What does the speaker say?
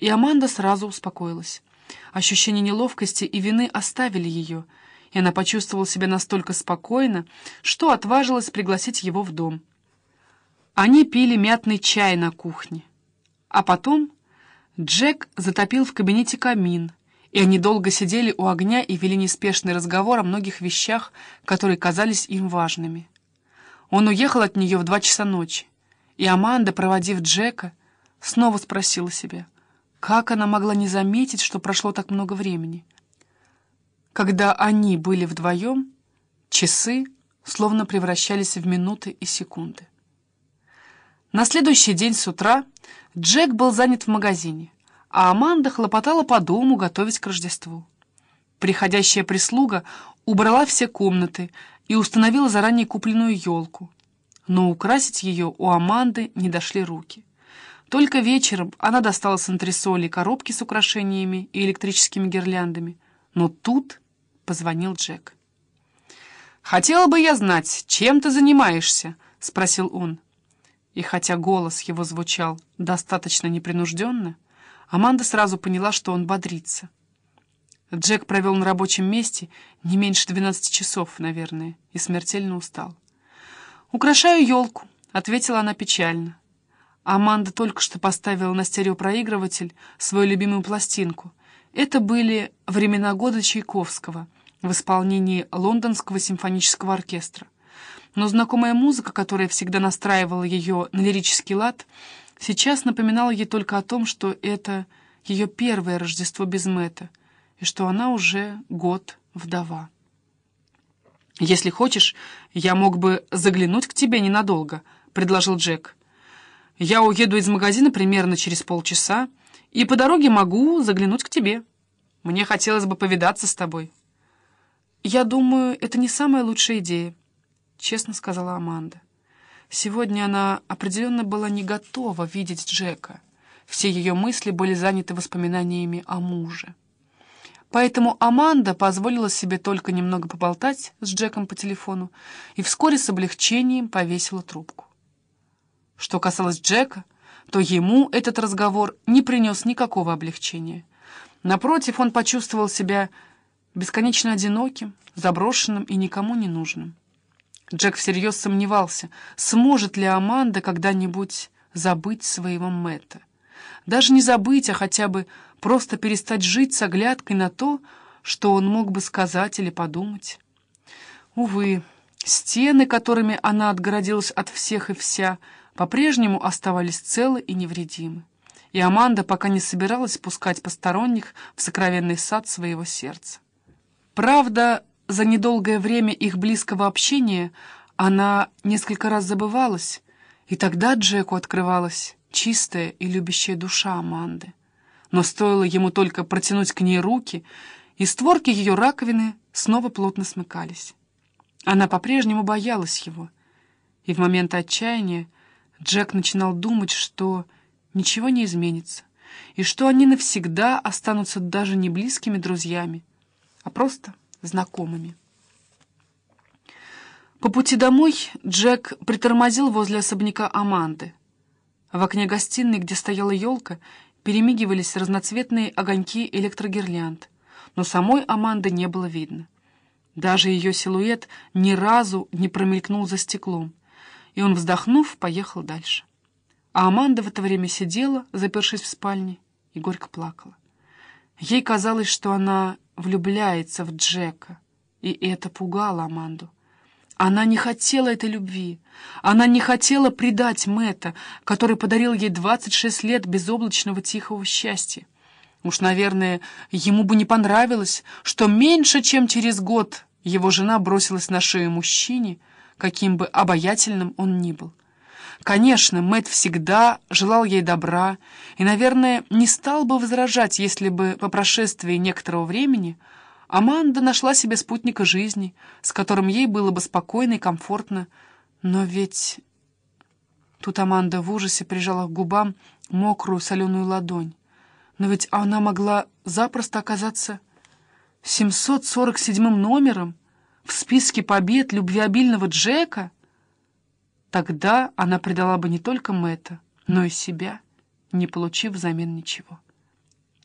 и Аманда сразу успокоилась. Ощущение неловкости и вины оставили ее, и она почувствовала себя настолько спокойно, что отважилась пригласить его в дом. Они пили мятный чай на кухне. А потом Джек затопил в кабинете камин, и они долго сидели у огня и вели неспешный разговор о многих вещах, которые казались им важными. Он уехал от нее в два часа ночи, и Аманда, проводив Джека, снова спросила себя, как она могла не заметить, что прошло так много времени. Когда они были вдвоем, часы словно превращались в минуты и секунды. На следующий день с утра Джек был занят в магазине, а Аманда хлопотала по дому, готовить к Рождеству. Приходящая прислуга убрала все комнаты и установила заранее купленную елку, но украсить ее у Аманды не дошли руки. Только вечером она достала с антресоли коробки с украшениями и электрическими гирляндами, но тут позвонил Джек. «Хотела бы я знать, чем ты занимаешься?» — спросил он. И хотя голос его звучал достаточно непринужденно, Аманда сразу поняла, что он бодрится. Джек провел на рабочем месте не меньше 12 часов, наверное, и смертельно устал. «Украшаю елку», — ответила она печально. Аманда только что поставила на стереопроигрыватель свою любимую пластинку. Это были «Времена года» Чайковского в исполнении Лондонского симфонического оркестра но знакомая музыка, которая всегда настраивала ее на лирический лад, сейчас напоминала ей только о том, что это ее первое Рождество без Мэтта, и что она уже год вдова. «Если хочешь, я мог бы заглянуть к тебе ненадолго», — предложил Джек. «Я уеду из магазина примерно через полчаса, и по дороге могу заглянуть к тебе. Мне хотелось бы повидаться с тобой». «Я думаю, это не самая лучшая идея», честно сказала Аманда. Сегодня она определенно была не готова видеть Джека. Все ее мысли были заняты воспоминаниями о муже. Поэтому Аманда позволила себе только немного поболтать с Джеком по телефону и вскоре с облегчением повесила трубку. Что касалось Джека, то ему этот разговор не принес никакого облегчения. Напротив, он почувствовал себя бесконечно одиноким, заброшенным и никому не нужным. Джек всерьез сомневался, сможет ли Аманда когда-нибудь забыть своего Мэтта. Даже не забыть, а хотя бы просто перестать жить с оглядкой на то, что он мог бы сказать или подумать. Увы, стены, которыми она отгородилась от всех и вся, по-прежнему оставались целы и невредимы. И Аманда пока не собиралась пускать посторонних в сокровенный сад своего сердца. Правда, за недолгое время их близкого общения она несколько раз забывалась, и тогда Джеку открывалась чистая и любящая душа Аманды. Но стоило ему только протянуть к ней руки, и створки ее раковины снова плотно смыкались. Она по-прежнему боялась его, и в момент отчаяния Джек начинал думать, что ничего не изменится, и что они навсегда останутся даже не близкими друзьями, а просто знакомыми. По пути домой Джек притормозил возле особняка Аманды. В окне гостиной, где стояла елка, перемигивались разноцветные огоньки электрогирлянд, но самой Аманды не было видно. Даже ее силуэт ни разу не промелькнул за стеклом, и он, вздохнув, поехал дальше. А Аманда в это время сидела, запершись в спальне, и горько плакала. Ей казалось, что она влюбляется в Джека, и это пугало Аманду. Она не хотела этой любви. Она не хотела предать Мэтта, который подарил ей 26 лет безоблачного тихого счастья. Уж, наверное, ему бы не понравилось, что меньше, чем через год его жена бросилась на шею мужчине, каким бы обаятельным он ни был. Конечно, Мэтт всегда желал ей добра и, наверное, не стал бы возражать, если бы по прошествии некоторого времени Аманда нашла себе спутника жизни, с которым ей было бы спокойно и комфортно. Но ведь... Тут Аманда в ужасе прижала к губам мокрую соленую ладонь. Но ведь она могла запросто оказаться 747-м номером в списке побед любвеобильного Джека — Тогда она предала бы не только Мэтта, но и себя, не получив взамен ничего.